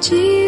Jesus.